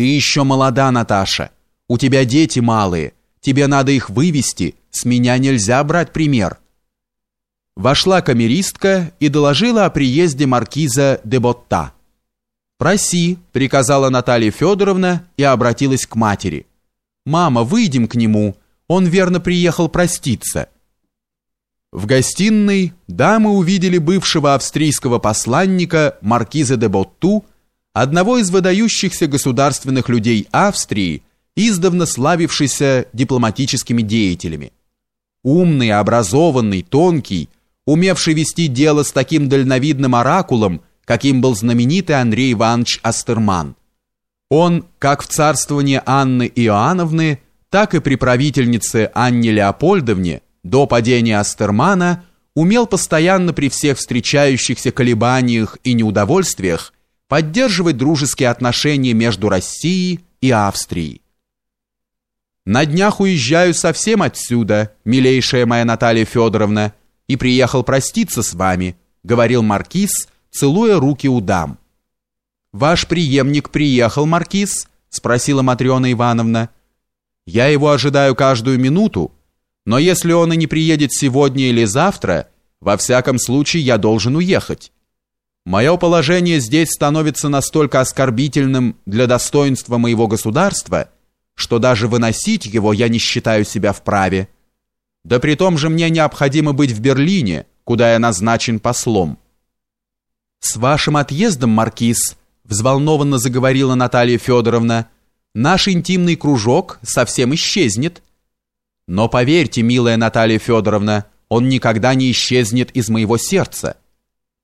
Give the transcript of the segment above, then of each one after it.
Ты еще молода, Наташа. У тебя дети малые. Тебе надо их вывести. С меня нельзя брать пример. Вошла камеристка и доложила о приезде маркиза де Ботта. «Проси», — приказала Наталья Федоровна и обратилась к матери. «Мама, выйдем к нему. Он верно приехал проститься». В гостиной дамы увидели бывшего австрийского посланника маркиза де Ботту, одного из выдающихся государственных людей Австрии, издавна славившийся дипломатическими деятелями. Умный, образованный, тонкий, умевший вести дело с таким дальновидным оракулом, каким был знаменитый Андрей Иванович Астерман. Он, как в царствовании Анны Иоанновны, так и при правительнице Анне Леопольдовне, до падения Астермана, умел постоянно при всех встречающихся колебаниях и неудовольствиях поддерживать дружеские отношения между Россией и Австрией. На днях уезжаю совсем отсюда, милейшая моя Наталья Федоровна, и приехал проститься с вами, говорил маркиз, целуя руки у дам. Ваш преемник приехал, маркиз? спросила Матрёна Ивановна. Я его ожидаю каждую минуту, но если он и не приедет сегодня или завтра, во всяком случае я должен уехать. Мое положение здесь становится настолько оскорбительным для достоинства моего государства, что даже выносить его я не считаю себя вправе. Да при том же мне необходимо быть в Берлине, куда я назначен послом. С вашим отъездом, маркиз, взволнованно заговорила Наталья Федоровна, наш интимный кружок совсем исчезнет. Но поверьте, милая Наталья Федоровна, он никогда не исчезнет из моего сердца.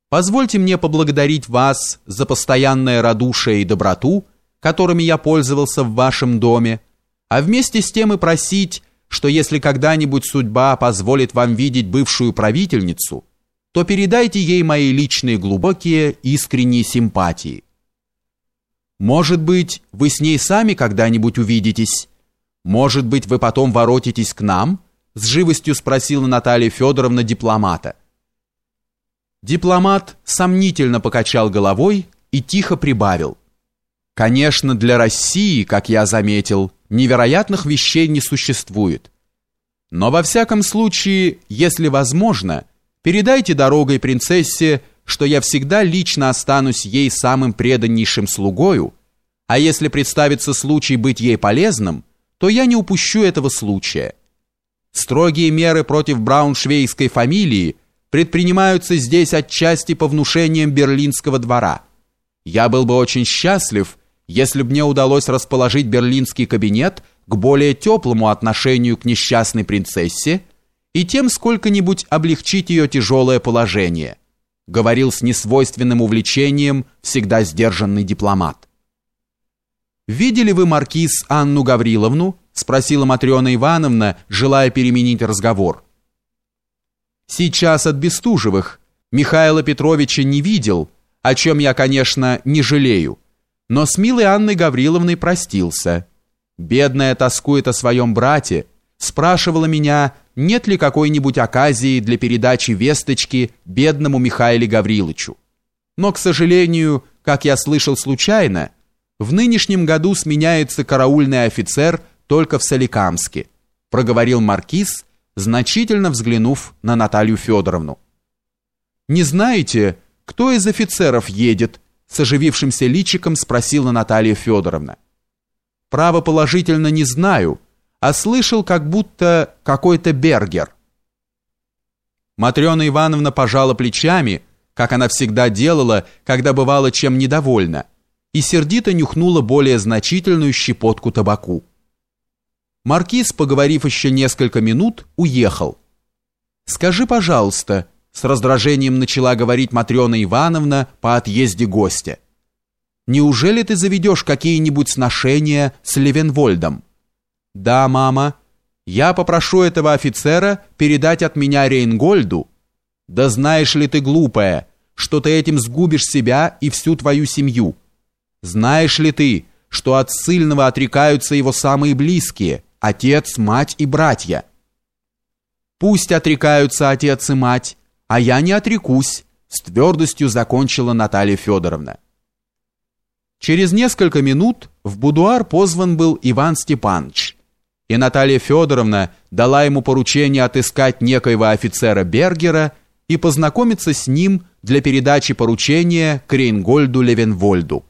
Позвольте мне поблагодарить вас за постоянное радушие и доброту, которыми я пользовался в вашем доме, а вместе с тем и просить, что если когда-нибудь судьба позволит вам видеть бывшую правительницу, то передайте ей мои личные глубокие искренние симпатии. Может быть, вы с ней сами когда-нибудь увидитесь? Может быть, вы потом воротитесь к нам? С живостью спросила Наталья Федоровна дипломата. Дипломат сомнительно покачал головой и тихо прибавил. Конечно, для России, как я заметил, невероятных вещей не существует. Но во всяком случае, если возможно, передайте дорогой принцессе, что я всегда лично останусь ей самым преданнейшим слугою, а если представится случай быть ей полезным, то я не упущу этого случая. Строгие меры против брауншвейской фамилии предпринимаются здесь отчасти по внушениям берлинского двора. Я был бы очень счастлив, если бы мне удалось расположить берлинский кабинет к более теплому отношению к несчастной принцессе и тем сколько-нибудь облегчить ее тяжелое положение, говорил с несвойственным увлечением всегда сдержанный дипломат. «Видели вы, маркиз, Анну Гавриловну?» спросила Матрена Ивановна, желая переменить разговор. «Сейчас от Бестужевых. Михаила Петровича не видел, о чем я, конечно, не жалею, но с милой Анной Гавриловной простился. Бедная тоскует о своем брате, спрашивала меня, нет ли какой-нибудь оказии для передачи весточки бедному Михаилу Гавриловичу. Но, к сожалению, как я слышал случайно, в нынешнем году сменяется караульный офицер только в Соликамске, проговорил маркиз, значительно взглянув на Наталью Федоровну. Не знаете, кто из офицеров едет? с оживившимся личиком спросила Наталья Федоровна. Право положительно не знаю, а слышал, как будто какой-то Бергер. Матрена Ивановна пожала плечами, как она всегда делала, когда бывала чем недовольна и сердито нюхнула более значительную щепотку табаку. Маркиз, поговорив еще несколько минут, уехал. «Скажи, пожалуйста», — с раздражением начала говорить Матрена Ивановна по отъезде гостя, «неужели ты заведешь какие-нибудь сношения с Левенвольдом?» «Да, мама. Я попрошу этого офицера передать от меня Рейнгольду». «Да знаешь ли ты, глупая, что ты этим сгубишь себя и всю твою семью?» Знаешь ли ты, что от сильного отрекаются его самые близкие, отец, мать и братья? Пусть отрекаются отец и мать, а я не отрекусь, с твердостью закончила Наталья Федоровна. Через несколько минут в будуар позван был Иван Степанович, и Наталья Федоровна дала ему поручение отыскать некоего офицера Бергера и познакомиться с ним для передачи поручения Крейнгольду Левенвольду.